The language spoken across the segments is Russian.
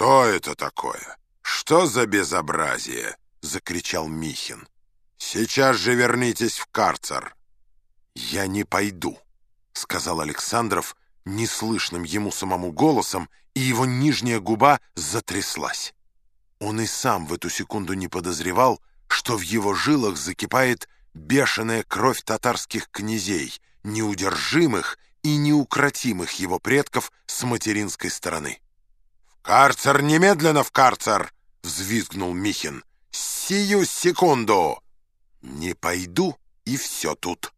«Что это такое? Что за безобразие?» — закричал Михин. «Сейчас же вернитесь в карцер». «Я не пойду», — сказал Александров неслышным ему самому голосом, и его нижняя губа затряслась. Он и сам в эту секунду не подозревал, что в его жилах закипает бешеная кровь татарских князей, неудержимых и неукротимых его предков с материнской стороны. «В карцер! Немедленно в карцер!» — взвизгнул Михин. «Сию секунду!» «Не пойду, и все тут.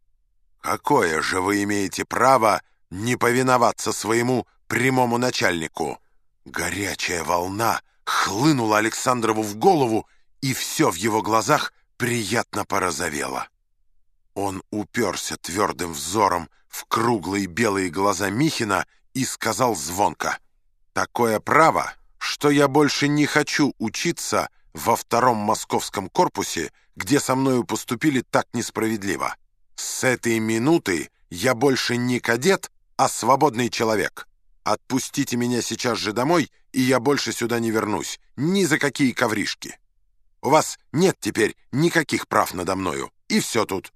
Какое же вы имеете право не повиноваться своему прямому начальнику?» Горячая волна хлынула Александрову в голову, и все в его глазах приятно порозовело. Он уперся твердым взором в круглые белые глаза Михина и сказал звонко, «Такое право, что я больше не хочу учиться во втором московском корпусе, где со мною поступили так несправедливо. С этой минуты я больше не кадет, а свободный человек. Отпустите меня сейчас же домой, и я больше сюда не вернусь, ни за какие ковришки. У вас нет теперь никаких прав надо мною, и все тут».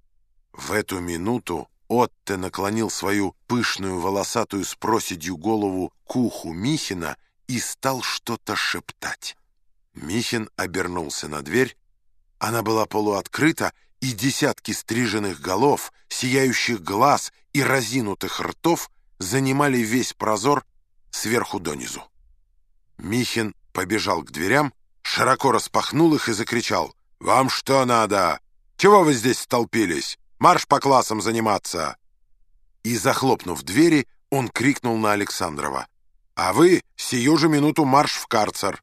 В эту минуту Отте наклонил свою пышную волосатую с проседью голову к уху Михина и стал что-то шептать. Михин обернулся на дверь. Она была полуоткрыта, и десятки стриженных голов, сияющих глаз и разинутых ртов занимали весь прозор сверху донизу. Михин побежал к дверям, широко распахнул их и закричал «Вам что надо? Чего вы здесь столпились? Марш по классам заниматься!» И, захлопнув двери, он крикнул на Александрова «А вы сию же минуту марш в карцер!»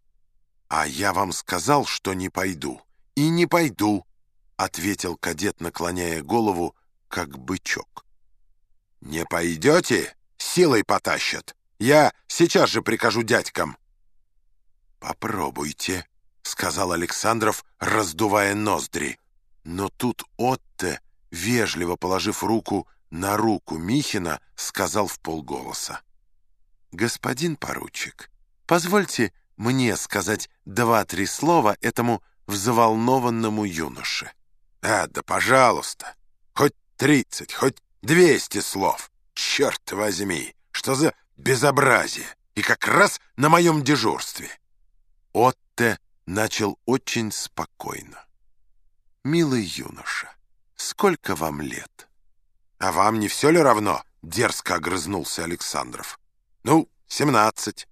«А я вам сказал, что не пойду. И не пойду!» — ответил кадет, наклоняя голову, как бычок. «Не пойдете? Силой потащат. Я сейчас же прикажу дядькам». «Попробуйте», — сказал Александров, раздувая ноздри. Но тут Отте, вежливо положив руку на руку Михина, сказал в полголоса. «Господин поручик, позвольте мне сказать два-три слова этому взволнованному юноше». «А, да пожалуйста, хоть тридцать, хоть двести слов. Черт возьми, что за безобразие! И как раз на моем дежурстве!» Отте начал очень спокойно. «Милый юноша, сколько вам лет?» «А вам не все ли равно?» — дерзко огрызнулся Александров. «Ну, семнадцать».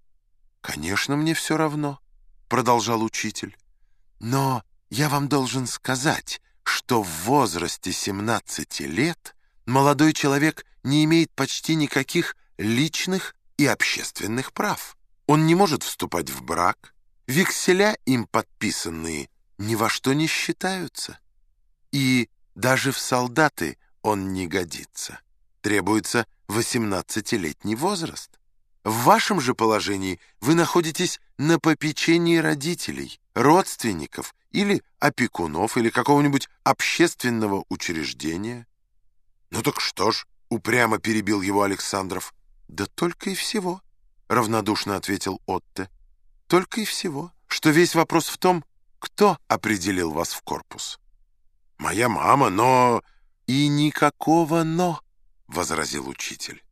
«Конечно, мне все равно», — продолжал учитель. «Но я вам должен сказать, что в возрасте 17 лет молодой человек не имеет почти никаких личных и общественных прав. Он не может вступать в брак, векселя им подписанные ни во что не считаются. И даже в солдаты он не годится. Требуется 18-летний возраст. В вашем же положении вы находитесь на попечении родителей, родственников или опекунов, или какого-нибудь общественного учреждения. «Ну так что ж?» — упрямо перебил его Александров. «Да только и всего», — равнодушно ответил Отте. «Только и всего, что весь вопрос в том, кто определил вас в корпус». «Моя мама, но...» «И никакого «но», — возразил учитель.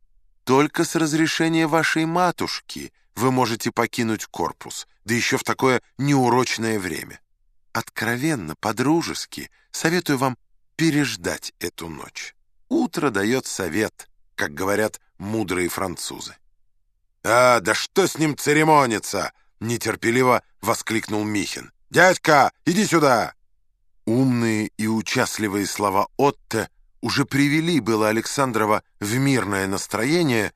«Только с разрешения вашей матушки вы можете покинуть корпус, да еще в такое неурочное время. Откровенно, по-дружески, советую вам переждать эту ночь. Утро дает совет, как говорят мудрые французы. «А, да что с ним церемониться?» — нетерпеливо воскликнул Михин. «Дядька, иди сюда!» Умные и участливые слова Отте уже привели было Александрова в мирное настроение,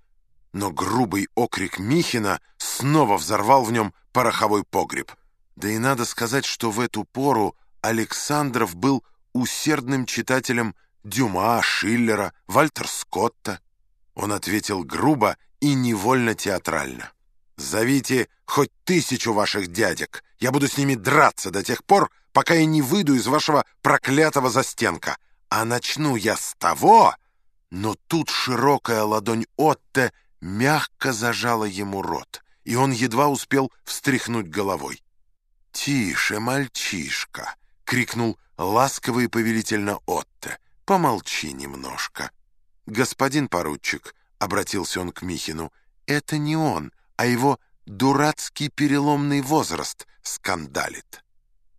но грубый окрик Михина снова взорвал в нем пороховой погреб. Да и надо сказать, что в эту пору Александров был усердным читателем Дюма, Шиллера, Вальтер Скотта. Он ответил грубо и невольно театрально. «Зовите хоть тысячу ваших дядек. Я буду с ними драться до тех пор, пока я не выйду из вашего проклятого застенка. А начну я с того...» Но тут широкая ладонь Отте мягко зажала ему рот, и он едва успел встряхнуть головой. «Тише, мальчишка!» — крикнул ласково и повелительно Отто. «Помолчи немножко». «Господин поручик», — обратился он к Михину, — «это не он, а его дурацкий переломный возраст скандалит.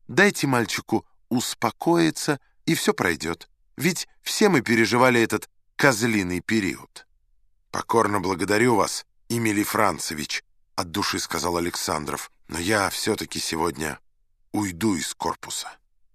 Дайте мальчику успокоиться, и все пройдет. Ведь все мы переживали этот козлиный период». «Покорно благодарю вас, Эмилий Францевич», — от души сказал Александров, «но я все-таки сегодня уйду из корпуса».